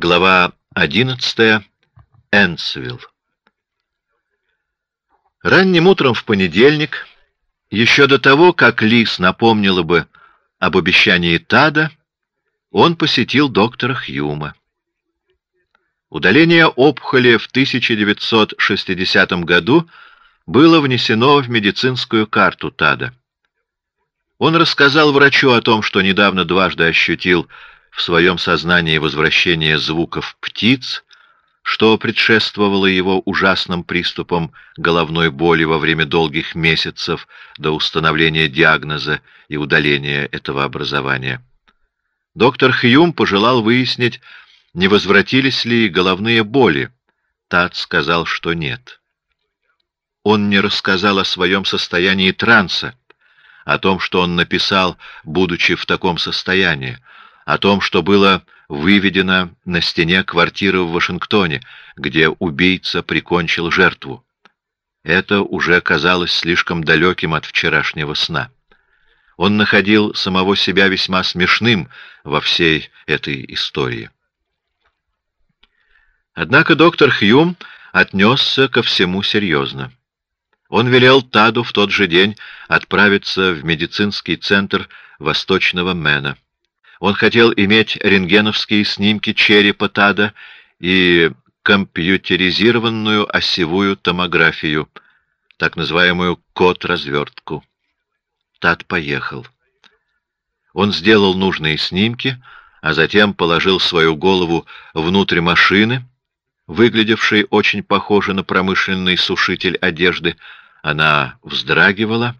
Глава 11. Энсвилл. Ранним утром в понедельник, еще до того, как Лис напомнила бы об обещании Тада, он посетил доктора Хьюма. Удаление опухоли в 1960 году было внесено в медицинскую карту Тада. Он рассказал врачу о том, что недавно дважды ощутил в своем сознании возвращение звуков птиц, что предшествовало его ужасным приступам головной боли во время долгих месяцев до установления диагноза и удаления этого образования. Доктор Хьюм пожелал выяснить, не возвратились ли головные боли. Тат сказал, что нет. Он не рассказал о своем состоянии транса, о том, что он написал, будучи в таком состоянии, о том, что было выведено на стене квартиры в Вашингтоне, где убийца прикончил жертву. Это уже казалось слишком далеким от вчерашнего сна. Он находил самого себя весьма смешным во всей этой истории. Однако доктор Хьюм отнесся ко всему серьезно. Он велел Таду в тот же день отправиться в медицинский центр Восточного Мэна. Он хотел иметь рентгеновские снимки черепа Тада и компьютеризированную осевую томографию, так называемую код-развертку. Тад поехал. Он сделал нужные снимки, а затем положил свою голову внутрь машины, выглядевшей очень похоже на промышленный сушитель одежды. Она вздрагивала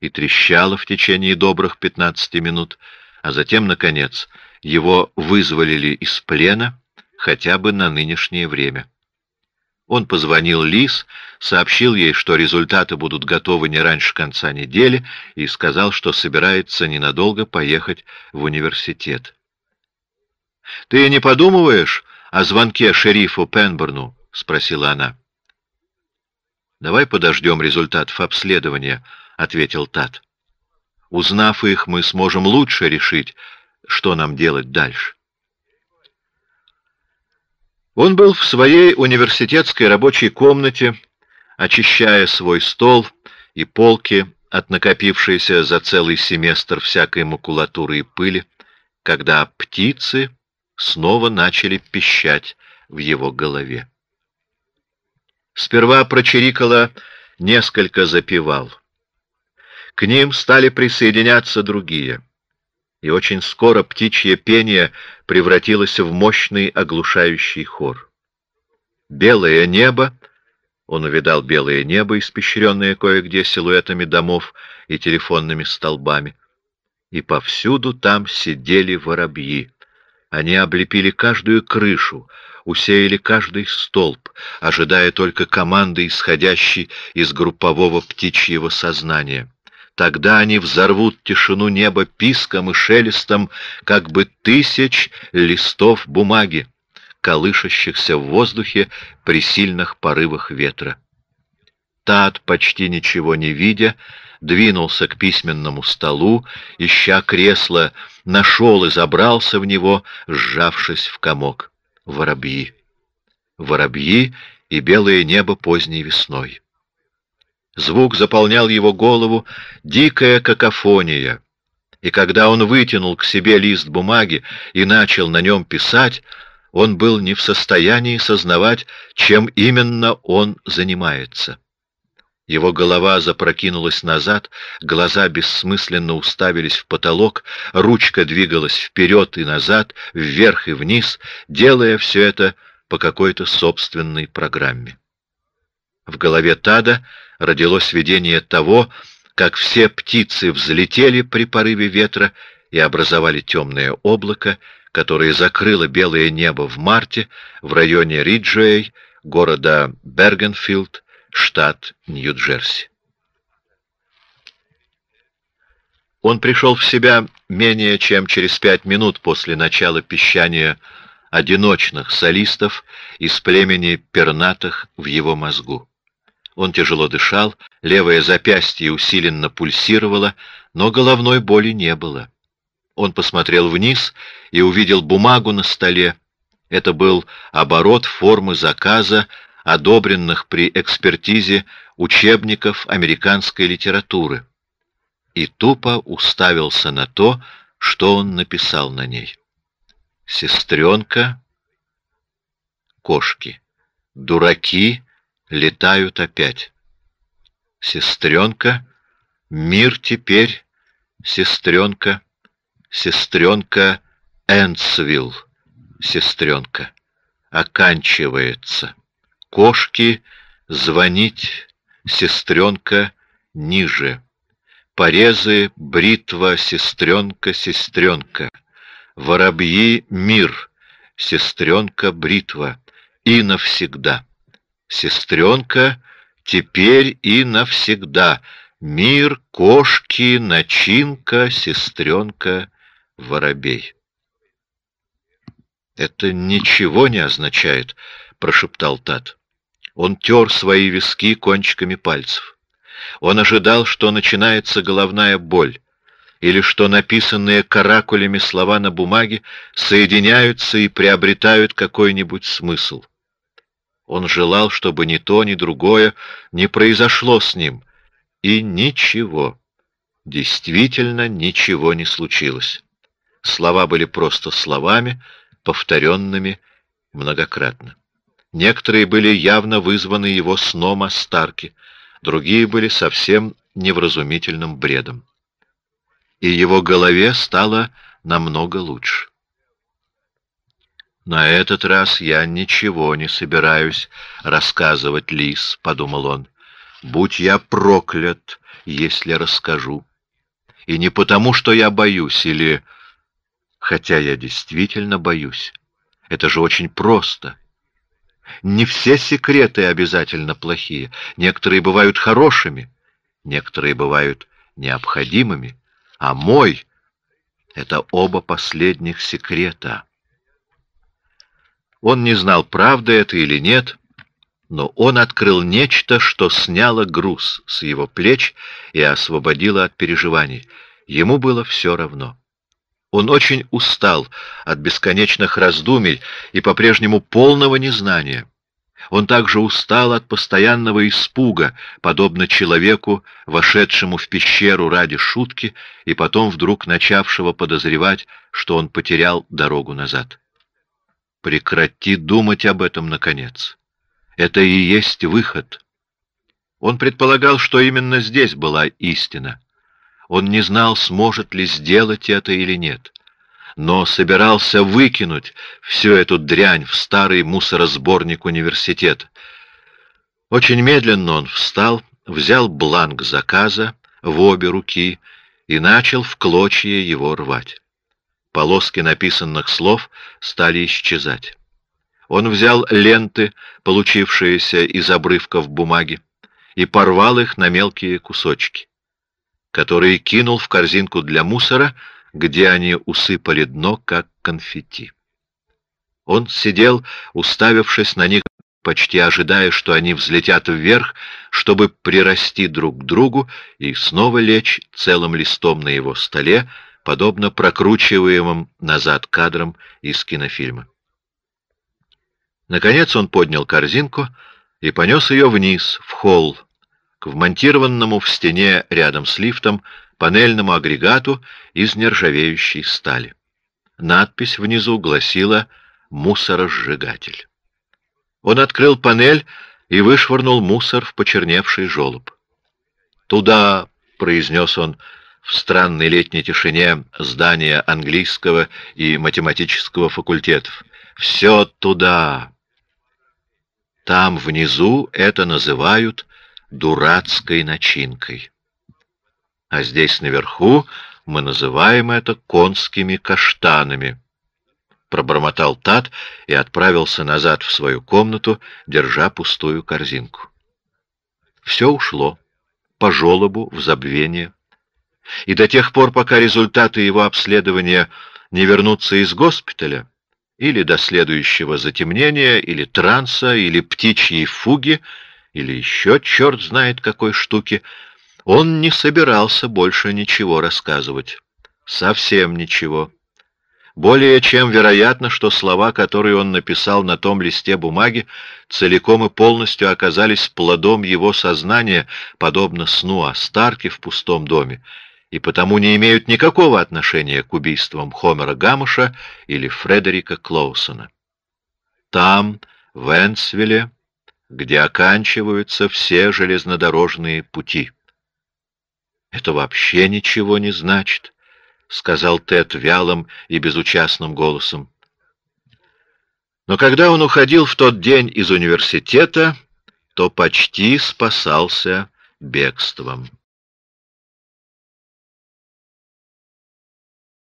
и трещала в течение добрых пятнадцати минут а затем, наконец, его вызволили из плена, хотя бы на нынешнее время. Он позвонил Лис, сообщил ей, что результаты будут готовы не раньше конца недели, и сказал, что собирается ненадолго поехать в университет. Ты не подумываешь о звонке шерифу Пенберну? – спросила она. Давай подождем результатов обследования, ответил Тат. Узнав их, мы сможем лучше решить, что нам делать дальше. Он был в своей университетской рабочей комнате, очищая свой стол и полки от накопившейся за целый семестр всякой макулатуры и пыли, когда птицы снова начали пищать в его голове. Сперва прочирикало несколько запевал. К ним стали присоединяться другие, и очень скоро птичье пение превратилось в мощный оглушающий хор. Белое небо, он увидал белое небо, испещренное кое-где силуэтами домов и телефонными столбами, и повсюду там сидели воробьи. Они облепили каждую крышу, усеяли каждый столб, ожидая только команды, исходящей из группового птичьего сознания. Тогда они взорвут тишину неба писком и шелестом, как бы тысяч листов бумаги, колышащихся в воздухе при сильных порывах ветра. Тат, почти ничего не видя, двинулся к письменному столу, ища кресло, нашел и забрался в него, сжавшись в комок. Воробьи, воробьи и белое небо поздней весной. Звук заполнял его голову, дикая какофония. И когда он вытянул к себе лист бумаги и начал на нем писать, он был не в состоянии сознавать, чем именно он занимается. Его голова запрокинулась назад, глаза бессмысленно уставились в потолок, ручка двигалась вперед и назад, вверх и вниз, делая все это по какой-то собственной программе. В голове Тада родилось видение того, как все птицы взлетели при порыве ветра и образовали темное облако, которое закрыло белое небо в марте в районе Риджуэй, города Бергенфилд, штат Нью-Джерси. Он пришел в себя менее чем через пять минут после начала пищания одиночных солистов из племени пернатых в его мозгу. Он тяжело дышал, левое запястье усиленно пульсировало, но головной боли не было. Он посмотрел вниз и увидел бумагу на столе, Это был оборот формы заказа, одобренных при экспертизе учебников американской литературы, и тупо уставился на то, что он написал на ней. Сестренка, кошки, дураки летают опять. Сестренка, мир теперь, сестренка, сестренка Энсвилл, сестренка, оканчивается. Кошки звонить, сестренка ниже. Порезы, бритва, сестренка, сестренка. Воробьи, мир, сестренка, бритва. И навсегда. Сестренка, теперь и навсегда. Мир, кошки, начинка, сестренка, воробей. Это ничего не означает, прошептал Тат. Он тер свои виски кончиками пальцев. Он ожидал, что начинается головная боль, или что написанные каракулями слова на бумаге соединяются и приобретают какой-нибудь смысл. Он желал, чтобы ни то, ни другое не произошло с ним, и ничего, действительно ничего не случилось. Слова были просто словами, повторенными многократно. Некоторые были явно вызваны его сном о Старке, другие были совсем невразумительным бредом. И его голове стало намного лучше. На этот раз я ничего не собираюсь рассказывать, Лис, подумал он. Будь я проклят, если расскажу. И не потому, что я боюсь, или, хотя я действительно боюсь. Это же очень просто. Не все секреты обязательно плохие. Некоторые бывают хорошими, некоторые бывают необходимыми. А мой — это оба последних секрета. Он не знал, правда это или нет, но он открыл нечто, что сняло груз с его плеч и освободило от переживаний. Ему было все равно. Он очень устал от бесконечных раздумий и по-прежнему полного незнания. Он также устал от постоянного испуга, подобно человеку, вошедшему в пещеру ради шутки и потом вдруг начавшего подозревать, что он потерял дорогу назад. Прекрати думать об этом, наконец. Это и есть выход. Он предполагал, что именно здесь была истина. Он не знал, сможет ли сделать это или нет, но собирался выкинуть всю эту дрянь в старый мусоросборник университета. Очень медленно он встал, взял бланк заказа в обе руки и начал в клочья его рвать. Полоски написанных слов стали исчезать. Он взял ленты, получившиеся из обрывков бумаги, и порвал их на мелкие кусочки которые кинул в корзинку для мусора, где они усыпали дно, как конфетти. Он сидел, уставившись на них, почти ожидая, что они взлетят вверх, чтобы прирасти друг к другу и снова лечь целым листом на его столе, подобно прокручиваемым назад кадрам из кинофильма. Наконец он поднял корзинку и понес ее вниз в холл, к вмонтированному в стене рядом с лифтом панельному агрегату из нержавеющей стали. Надпись внизу гласила «Мусоросжигатель». Он открыл панель и вышвырнул мусор в почерневший желоб. «Туда!» — произнес он в странной летней тишине здания английского и математического факультетов. «Все туда!» Там внизу это называют дурацкой начинкой. А здесь наверху мы называем это конскими каштанами. Пробормотал Тат и отправился назад в свою комнату, держа пустую корзинку. Все ушло по жолобу в забвение, и до тех пор, пока результаты его обследования не вернутся из госпиталя, или до следующего затемнения, или транса, или птичьей фуги, или еще черт знает какой штуки, он не собирался больше ничего рассказывать. Совсем ничего. Более чем вероятно, что слова, которые он написал на том листе бумаги, целиком и полностью оказались плодом его сознания, подобно сну о Старке в пустом доме, и потому не имеют никакого отношения к убийствам Хомера Гамуша или Фредерика Клоусона. Там, в Энсвилле, где оканчиваются все железнодорожные пути. Это вообще ничего не значит, сказал Тед вялым и безучастным голосом. Но когда он уходил в тот день из университета, то почти спасался бегством.